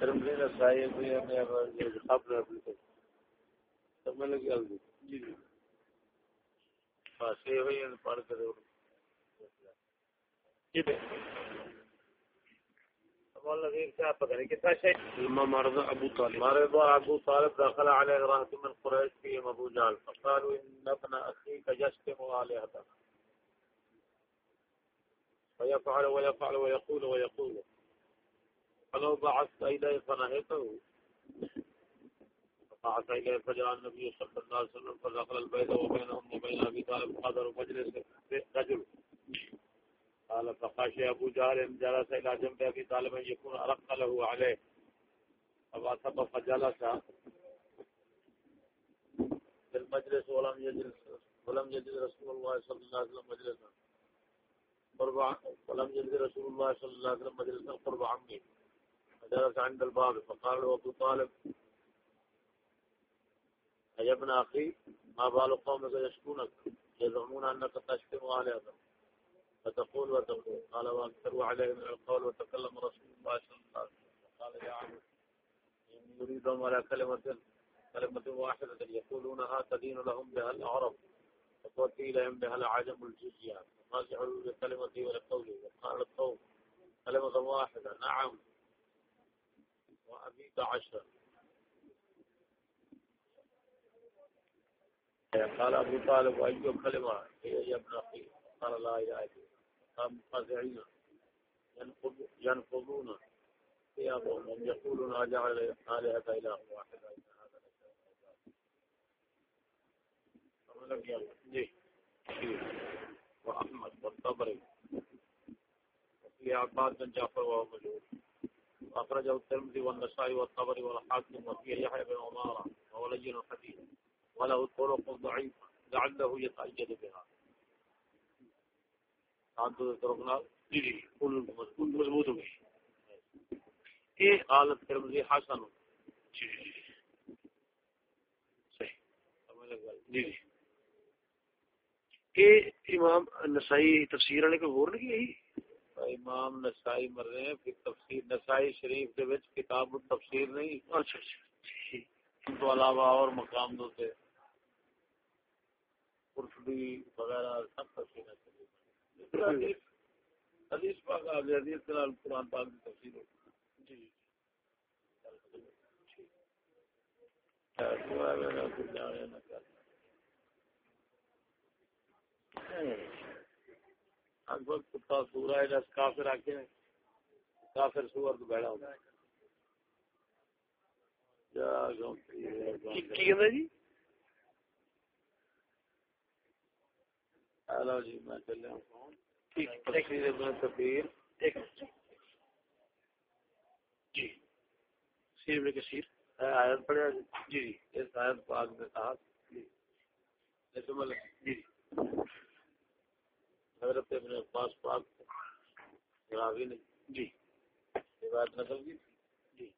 ترمذی نے صحیح کوئی ہے خبر ہے سمجھ لگی گل جی جی۔ بس یہ ہوئی پڑھ کے دو مرض ابو طالب۔ مرض ابو طالب دخل عليه رهط من قريش فيهم ابو جهل فقالوا ان ابن اخيك يشتم الهتك ويفعل ويفعل ويقول ويقول فلو بعثت اليه فنهيته. فبعث اليه فجاء النبي صلى الله عليه وسلم فدخل البيت وبينهم وبين ابي طالب قدر مجلس رجل. قال فخشي ابو جهل جلس الى جنب ابي طالب ان يكون ارق له عليه. فبعث فجلس في المجلس ولم يجلس ولم يجلس رسول الله صلى الله عليه وسلم مجلسا. قرب ولم يجلس رسول الله صلى الله عليه وسلم مجلسا قرب عمي فجلس عند الباب فقال له ابو طالب اي ابن اخي ما بال قومك يشكونك، يزعمون انك تشتم عليهم فتقول وتقول. قال واكثر عليه من القول وتكلم رسول الله صلى الله عليه وسلم. قال يا عم اني اريدهم على كلمه كلمه واحده يقولونها تدين لهم بها العرب وتوكي اليهم بها العجم الجزيه فنازعوا لكلمتي ولقولي وقال القوم كلمه واحده نعم. وابيك عشرا قال ابو طالب ايها كلمه هي يا ابن اخي قال لا اله الا الله منقطعين ينقضون ثيابهم يقولون اجعل الهه اله واحد۔ جی۔, جی۔ واحمد والطبري وفي عباد بن جعفر وهو مجهول واخرجه الترمذي والنسائي والطبري والحاكم وفي يحيى بن عماره وهو لين الحديث وله طرق ضعيفه لعله يتأيد بها. مضبوط. ہو گئی یہ حالت ترمذی حسن. جی جی امام نسائی تفسیر والے کو اور نہیں یہی؟ امام نسائی مر رہے ہیں پھر تفسیر نسائی شریف کے وچ کتاب تفسیر نہیں؟ اچھا اچھا تو علاوہ اور مقام دو تھے قرطبی وغیرہ سب تفسیر حدیث پاک آ گیا حدیث کے نال قرآن پاک کی تفسیر ہو۔ جی کتا سورا ہے کافر آ کے کافر سور تو بیڑا ہوگا جی؟ ہلو جی میں چلے جی۔ سیر میں کثیر۔ آیت پڑھا جی جی۔ اس آیت پاک جی۔ جی۔ حضرت ابن عباس پاک راوی نے۔ جی۔ روایت نقل کی جی۔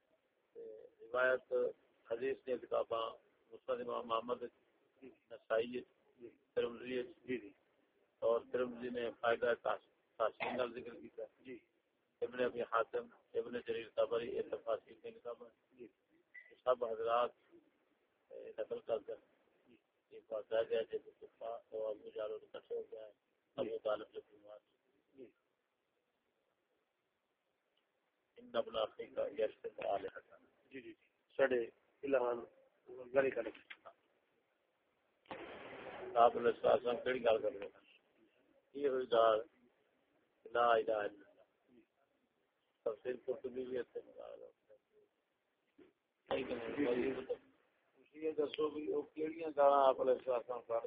روایت حدیث نے کتاباں مستد امام محمد نسائی جی۔ ترمذی جی اور ترمزی نے فائدہ تحسین کا ذکر کیا جی۔ ابن ابی حاتم ابن جریر تبری یہ تفاصیل کی کتاب جی۔ سب حضرات نقل کر کر یہ بات آ گیا اور ابو جال اور اکٹھے ہو گیا ہے جی جی جی۔ سڑے الہان گلی کا آپ نے ساتھ ساتھ کیڑی گل کر رہے ہیں؟ یہ ہوئی دار لا الہ الا اللہ۔ تفسیر قرطبی بھی ہے۔ اسی دسو بھی وہ کیڑیاں گالاں آپ علیہ السلام کر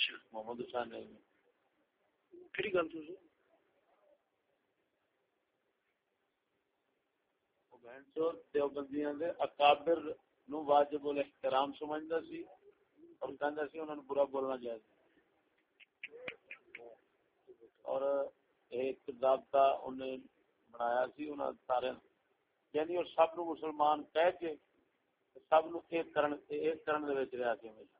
اچھا محمد حسین نے کہڑی گل تسی دیوبندیاں دے اکابر نو واجب الاحترام سمجھدا سی اور کہندا سی انہاں نو برا بولنا جائز اور ایک ضابطہ انہیں بنایا سی، انہاں سارے یعنی اور سب نو مسلمان کہہ کے سب نو ایک کرن ایک کرن دے وچ رہیا سی ہمیشہ۔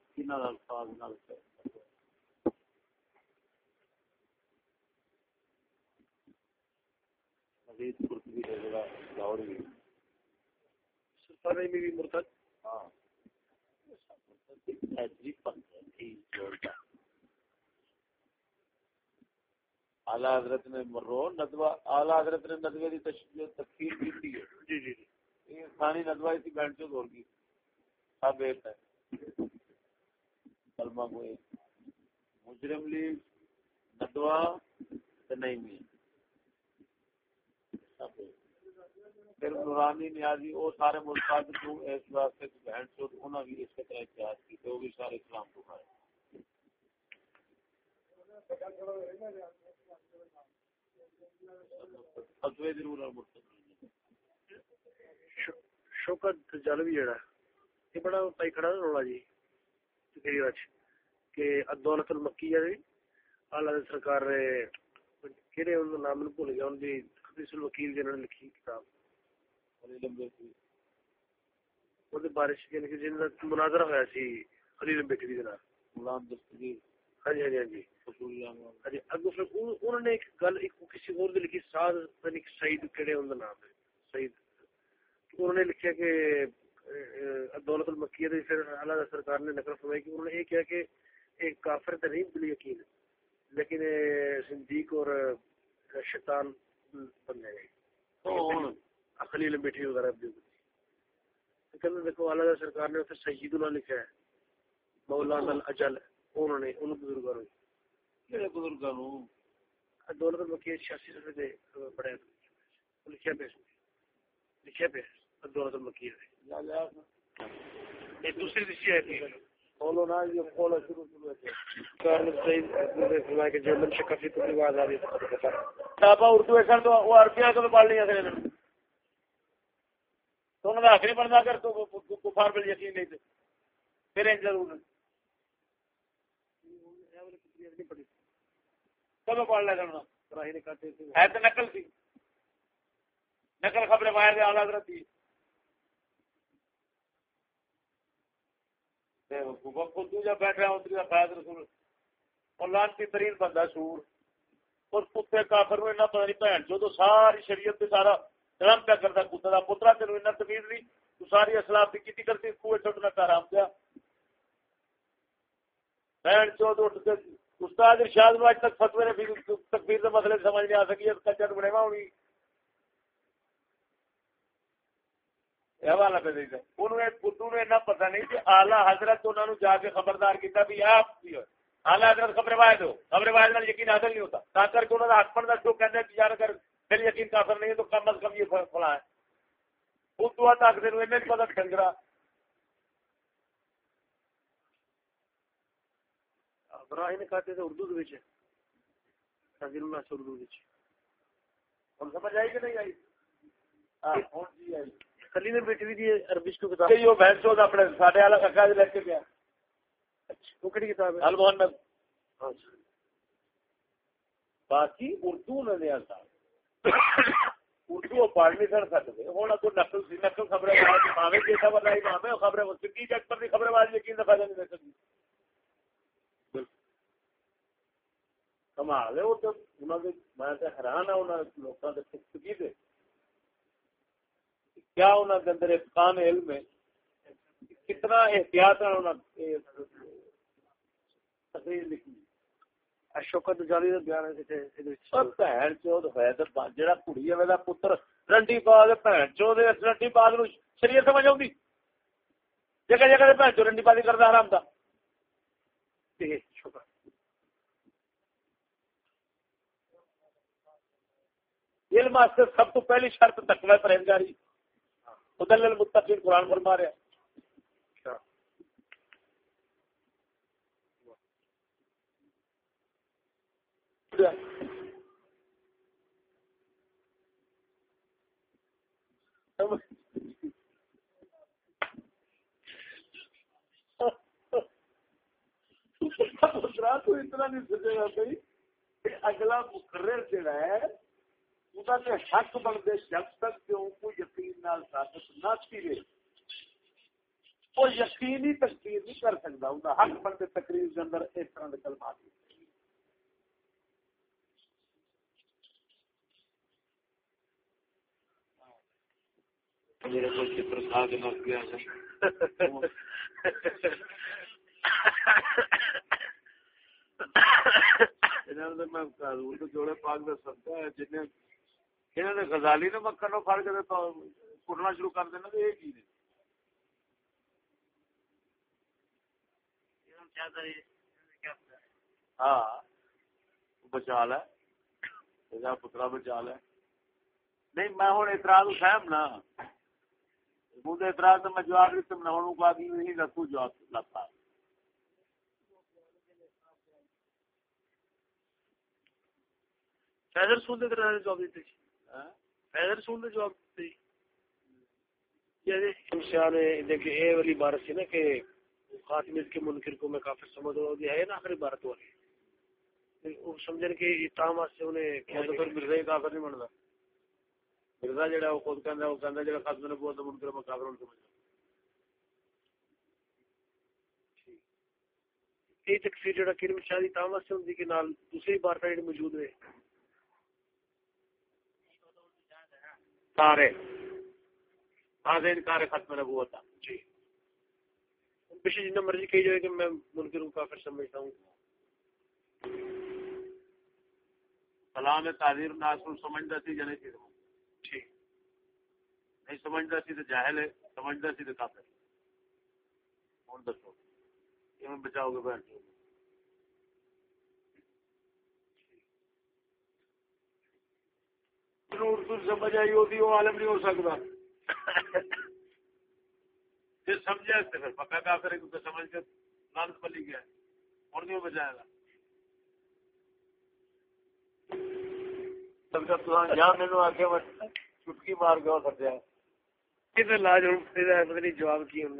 کنا الفاظ نال حدیث قرطبی ہے جڑا لاہور بھی سرکار میں بھی مرتد۔ ہاں۔ ایسی پنکھ ہے جوڑتا اعلی حضرت نے مرو ندوہ اعلی حضرت نے ندوے دی تشکیل تکفیر کی تھی جی جی جی۔ یہ ثانی ندوہ تھی بینچ چ دور گئی سب ایک ہے۔ کلمہ کو مجرم لیگ، ندوہ تے نہیں بھی پھر نورانی نیازی وہ سارے ملتاز تو اس واسطے بہن چوت انہاں بھی اس کے طرح احتیاط کی تو بھی سارے اسلام کو کھائے۔ شوکت جلوی جڑا یہ بڑا پائی کھڑا رولا جی۔ تقریر اچ کہ دولت المکی ہے اعلی سرکار نے کہڑے ان نام بھول گیا ان دی حدیث الوکیل جنہوں نے لکھی کتاب۔ کہڑے ان کا نام لکھا دولت المکیہ دے پھر اعلیٰ سرکار نے نقل فرمائی کہ انہوں نے یہ کیا کہ ایک کافر تو نہیں بلی یقین لیکن صدیق اور شیطان بن گئے خلیل بیٹھی وغیرہ بھی کہتے دیکھو اعلیٰ سرکار نے سید اللہ لکھا ہے مولانا الاجل انہوں نے ان بزرگوں نے۔ کہڑے بزرگوں دولت المکیہ چھیاسی صفحے دے پڑھے۔ لکھیا پہ لکھیا پہ دولت المکیہ یہ دوسری ہے۔ بولو نا یہ بولو شروع شروع کان سید فرمایا کہ جو من شکا فی کل واز آدھی صحابہ اردو ہے تو وہ عربیاں کو پڑھ لیا کرے تو انہوں نے آخری پڑھنا کر تو کفار بل یقین نہیں تھے۔ پھر ان ضرور کب پڑھ لیا کرنا۔ ہے تو نقل تھی۔ نقل خبریں باہر دے آلہ حضرت تھی خود جب بیٹھ رہا فیض رسول اور لانتی ترین بندہ سور کتے کافر پتہ نہیں بھن ساری شریعت سارا کتے پترا تمیز نہیں، تو ساری کی کرتی بہن چود اٹھ کے استاد ارشاد میں آج تک فتوی نے تکبیر مسئلے سمجھ نہیں آ سکی کچر بنے ہونی۔ حوالہ پہ دیکھا انہوں نے پتہ نہیں کہ آلہ حضرت انہوں نے جا کے خبردار کیا بھی آپ آلہ حضرت خبر واحد ہو۔ خبر واحد میں یقین حاصل نہیں ہوتا۔ تا کر کے انہوں نے ہاتھ پڑھنا جو کہتے ہیں یار اگر پھر یقین کافر نہیں ہے تو کم از کم یہ فلا ہے۔ اس دعا تک دن میں پتہ ڈنگرا براہ نے کہتے تھے اردو کے اردو ہم سمجھ آئی کہ نہیں آئی؟ ہاں جی آئی۔ کلی نے دی عربی کو کتاب یہ بہن چود اپنے ساڈے والا ککا لے کے گیا وہ کتاب ہے ال محمد اچھا باقی اردو دیا تھا اردو پڑھ نہیں کر سکتے ہوں نقل سی نقل خبریں ماوے جیسا بتائی ماوے خبریں سکی پر خبریں یقین دفعہ نہیں دے سکتی کمال ہے وہ تو انہوں نے میں حیران ہوں انہوں نے لوگوں کے سکی دے کیا انہوں کے اندر اتقان علم ہے؟ کتنا احتیاط تقریر لکھی۔ شوکت جالی بیان ہے چود ہے جڑا کڑی ہے پتر رنڈی کے بھن چود رنڈی پا شریعت سمجھ آؤں جگہ جگہ بھن چو رنڈی پا کرتا حرام کا علم واسطے سب تو پہلی شرط تقوی پرہیزگاری۔ مدل المتقین قرآن فرما رہا اتنا نہیں سوچے گا اگلا مقرر جڑا ہے حق بنتے جب تک کیوں کو یقین نال ثابت نہ کیے وہ یقینی تقریر نہیں کر سکتا۔ ان کا حق بنتے تقریر کے اندر اس طرح کے کلمات میرے کو چتر کھا کے مر گیا۔ میں جوڑے پاک دس سکتا ہے جنہیں انہوں نے غزالی نے مکھن پھڑ کے کٹنا شروع کر دینا یہ؟ کی ہاں بچا پترا نہیں میں ہوں اعتراض اٹھایا نا۔ مجھے اعتراض میں جواب دیتے میں ہوں کو آدمی نہیں رکھوں جواب لگتا۔ فیضر سن دے جواب دیتے فیضر سن دے جواب دیتے یعنی دیکھیں اے والی بارت سی نا کہ خاتمیت کے منکر کو میں کافر سمجھ رہا ہوں ہے نا آخری بارت والی۔ وہ سمجھن کہ تام واسطے انہیں کیا تو پھر مرزا ہی کافر نہیں بنتا۔ مرزا جڑا وہ خود کہندا وہ کہندا جڑا خاتم نے بہت منکر میں کافر سمجھ یہ تکفیر جڑا کرم شادی تام واسطے ہوندی کہ نال دوسری بارت جڑی موجود ہے۔ سارے۔ آدھے انکار ختم نبوت جی۔ پیچھے جتنا مرضی کہی جائے کہ میں منکر کو کافر سمجھتا ہوں۔ سلام تعزیر ناصر سمجھتا سی جنے سی جی۔ نہیں سمجھتا سی تو جاہل ہے سمجھتا سی تو کافر ہوں دسو؟ یہ بچاؤ گے بہن۔ چو اردو سمجھ آئی ہوتی وہ عالم نہیں ہو سکتا۔ پھر سمجھا پھر پکا کا کرے کیونکہ سمجھ لانت پلی گیا اور نہیں بچائے گا۔ چٹکی مار کے اور لاج نہیں جواب کی ہوں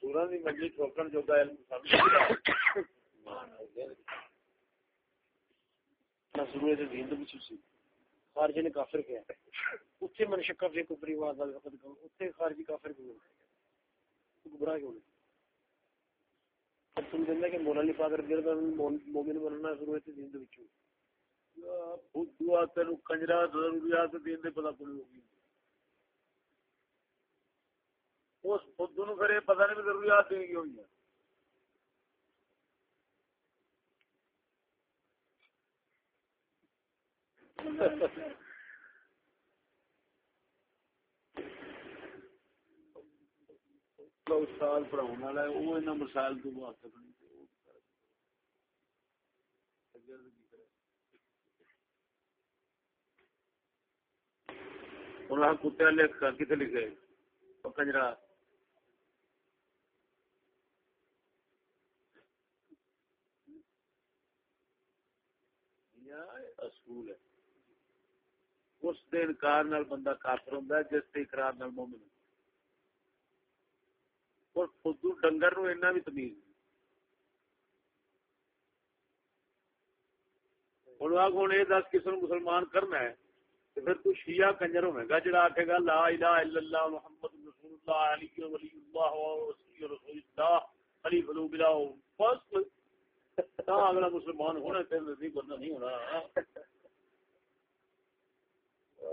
سورا کی منجی ٹھوکن جو شروع دین دے وچ خارجی نے کافر کیا۔ اوتھے من شکا فی کفر واز دا وقت کو اوتھے خارجی کافر کیوں گمراہ کیوں تم جندا کہ مولا علی پاک رضی اللہ عنہ مومن بننا شروع دین دے وچ خود دعا تے کنجرا ضروریات دین دے پتہ کوئی ہوگی۔ اس خود نو کرے پتہ نہیں ضروریات دین کی ہوئی ہے استاد پڑھاؤ والا وہ مسائل تو بات کرنی کتے لکھ کر کتنے لکھے؟ کنجرا اصول ہے۔ اس دے انکار نال بندہ کافر ہوندا ہے، جس دے اقرار نال مومن ہوندا اور خود ڈنگر نو اینا بھی تمیز ہوں آگ ہوں یہ دس کسی نے مسلمان کرنا ہے تو پھر تو شیعہ کنجر ہوئے گا جڑا آکھے گا، لا الہ الا اللہ محمد رسول اللہ، علی ولی اللہ و رسول اللہ، علی فلو بلا، بس۔ اگلا مسلمان ہونا تیرے نزدیک بندہ نہیں ہونا۔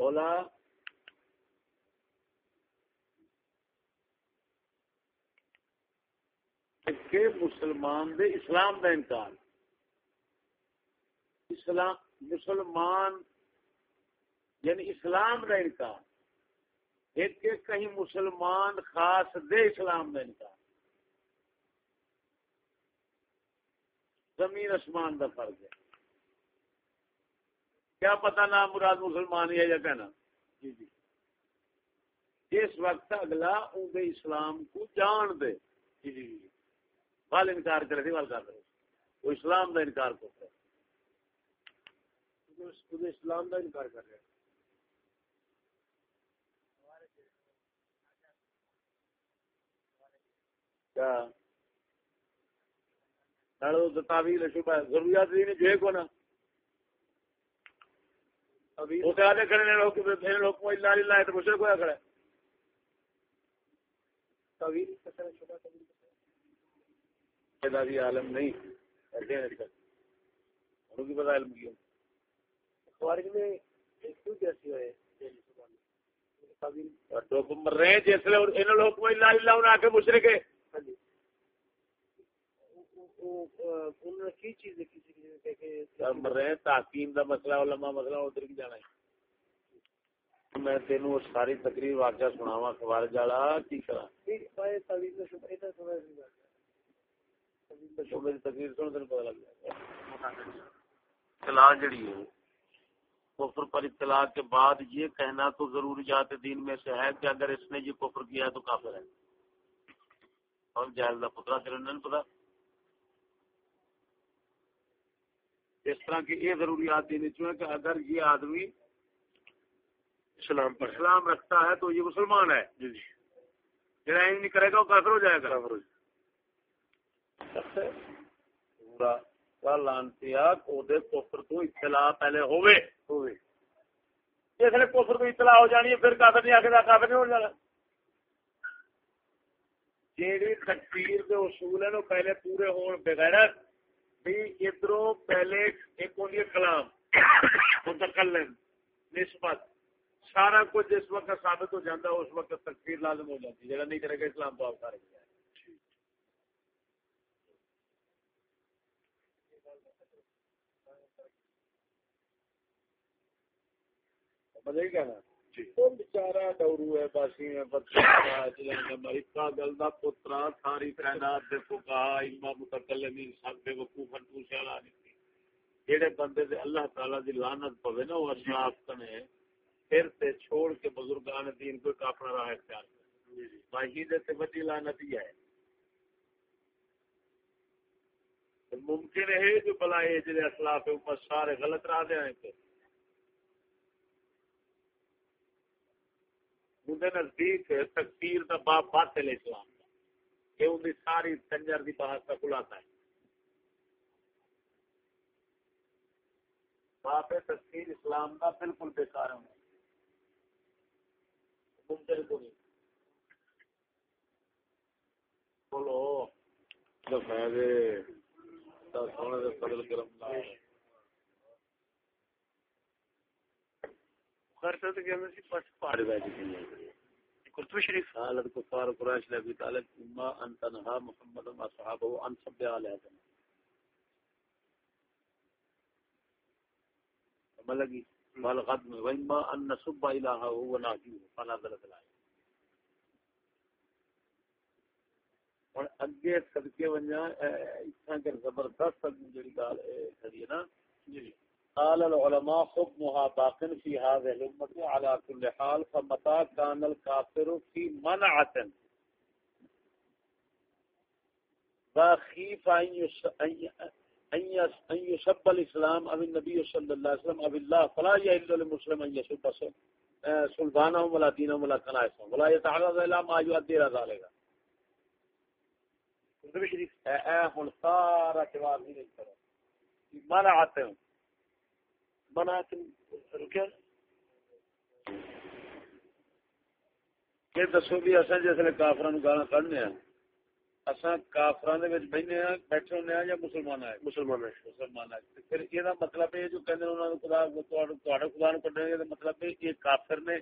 بولا کہ مسلمان دے اسلام دا انکار اسلام، مسلمان یعنی اسلام دا انکار ایک کہیں مسلمان خاص دے اسلام دا انکار زمین آسمان کا فرق ہے۔ کیا پتا نام مراد مسلمان ہے یا کہنا۔ جی جی۔ اس وقت اگلا ان اسلام کو جان دے۔ جی جی وال انکار کرے تھے وال کر رہے وہ اسلام کا انکار کرتا ہے۔ اسلام کا انکار کر رہے کیا؟ تعویل شبہ ضروریات دین جو ہے کو نا وہ کہ آدھے کھڑے لوگ میرے لوگ کو اللہ اللہ تو مشرک ہوا کھڑا ہے۔ تعویل بھی عالم نہیں انہوں کی پتا علم کیوں خوارج میں کیوں کیسی ہوئے مر رہے ہیں جس لوگ لوگ کو اللہ اللہ انہیں آ کے مشرک ہے۔ ہاں جی۔ تحقیم کا مسئلہ علماء مسئلہ ادھر کی جانا ہے۔ میں تینوں ساری تقریر واقعہ سناوا اخبار جالا کی کرا تقریر سن تین پتا لگ جائے اطلاع جڑی ہے۔ کفر پر اطلاع کے بعد یہ کہنا تو ضروریات دین میں سے ہے کہ اگر اس نے یہ کفر کیا تو کافر ہے۔ اور جہل کا پترا تیرے نہیں پتا اس طرح کی یہ ضروریات دینی چاہیے کہ اگر یہ آدمی اسلام پر اسلام رکھتا ہے تو یہ مسلمان ہے۔ جی جی۔ جڑا نہیں کرے گا وہ کافر ہو جائے گا۔ پورا لانتی کفر تو اطلاع پہلے ہوئے جس نے کفر کو اطلاع ہو جانی ہے پھر کافر نہیں آخر کافر نہیں ہو جانا۔ جیڑی تکفیر کے اصول ہیں پہلے پورے ہون بغیر ادھر پہلے ایک ہوتی کلام، متکلم، نسبت۔ سارا کچھ جس وقت ثابت ہو جاتا ہے، اس وقت تکفیر لازم ہو جاتی ہے جہاں نہیں کرے گا اسلام تو آپ سارے مزے کہنا بچارا ڈورو ہے باسی ہے امریکہ گل دا پترا ساری کائنات دے فقہا امام متکلمین سب بے وقوف انتوش والا نہیں جڑے بندے دے اللہ تعالی دی لعنت پوے نا وہ اشراف کنے پھر تے چھوڑ کے بزرگان دین کو اپنا راہ اختیار کرے۔ باہی دے تے بڑی لعنت ہی ہے۔ ممکن ہے جو بلا جڑے اسلاف سارے غلط راہ دے ہیں۔ نزدیک تقدیر کا باپ باطل اسلام کا یہ ان ساری کنجر کی بحث کا خلاصہ ہے باپ تقدیر اسلام کا بالکل بےکار ہے ممکن کو نہیں بولو سونے دے فضل کرم خرچہ تو کہنا سی پس پہاڑ بیٹھ گئی قرطبی شریف۔ حالت کفار قریش لبی تعالی ما انت نها محمد ما صحابه ان سب علیہ ملگی مال غد میں وما ان نسب الہ هو ناجو فنزل الائے اور اگے صدقے ونجا اتنا کہ زبردست جڑی گل ہے نا۔ جی۔ قال العلماء حكمها باق في هذه الأمة على كل حال فمتى كان الكافر في منعة؟ فخيف أن ان يسب الاسلام او النبي صلى الله عليه وسلم او الله فلا يحل للمسلم ان يسب سلطانهم ولا دينهم ولا كنائسهم ولا يتعرض الى ما يؤدي الى ذلك. ہن سارا جواب نہیں کرو منع رکیا کہ دسو بھی کافران گانا کھڑنے ہیں اصا کافران بہنے بیٹھے ہونے یا مسلمان ہے مسلمان ہے مسلمان ہے پھر یہ مطلب جو کہنے خدا خدا نو کڈنے یہ مطلب ہے یہ کافر نے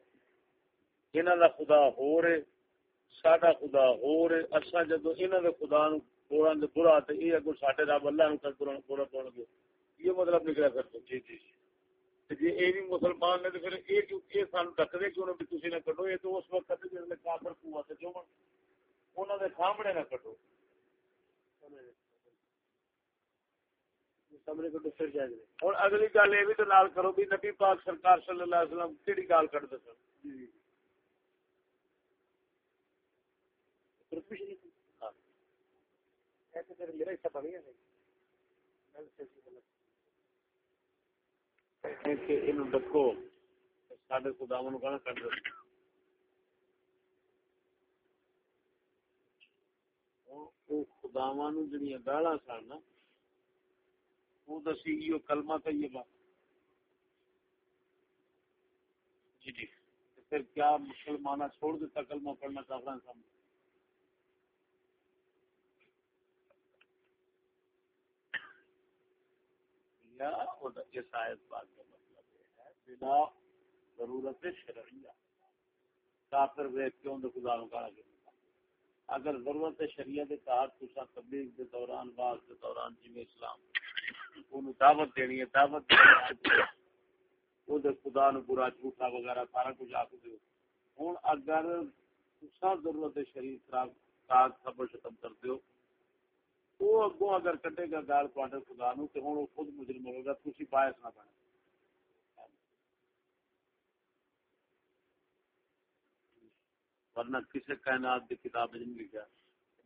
خدا ہو رہے ساڈا خدا نے خدا نو برا تو یہ اگو ساڈے رب اللہ نو گے یہ مطلب نکلا کر جی جی۔ جی یہ بھی مسلمان نے تو پھر یہ سان ڈکتے کیوں بھی تھی نہ کٹو یہ تو اس وقت جس کافر قوت جو انہوں نے سامنے نہ کٹو ہوں اگلی گل یہ بھی تو نال کرو بھی نبی پاک سرکار صلی اللہ علیہ وسلم کہڑی گال کٹ دس میرا حصہ بن گیا ڈکو سڈے کٹ نو سن دسی کلمہ طیبہ جی جی پھر کیا مسلمانہ چھوڑ دیتا کلمہ پڑھنا کافر سامنے یا اس آیت بات کا مطلب یہ ہے، بنا ضرورت شرعیہ۔ کافر ویک کیوں دے خدا نو اگر ضرورت شریعت تحت تسا تبلیغ دے دوران بعض دے دوران جی اسلام اونوں دعوت دینی ہے، دعوت او دے خدا نو برا جھوٹا وغیرہ سارا کچھ آکھ دیو ہن اگر تسا ضرورت شریعت خراب کاغ خبر ختم کر دیو۔ وہ اگوں اگر کٹے گا گال تواڈے خدا نو تے ہن او خود مجرم ہوگا تسی باعث نہ بنے ورنہ کسی کائنات کی کتاب نہیں لکھا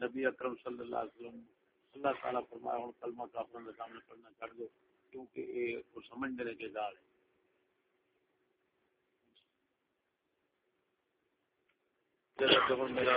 نبی اکرم صلی اللہ علیہ وسلم اللہ تعالیٰ فرمایا ہوں کلمہ کا اپنے سامنے پڑھنا کر دو، کیونکہ یہ کو سمجھ دینے کے گال ہے میرا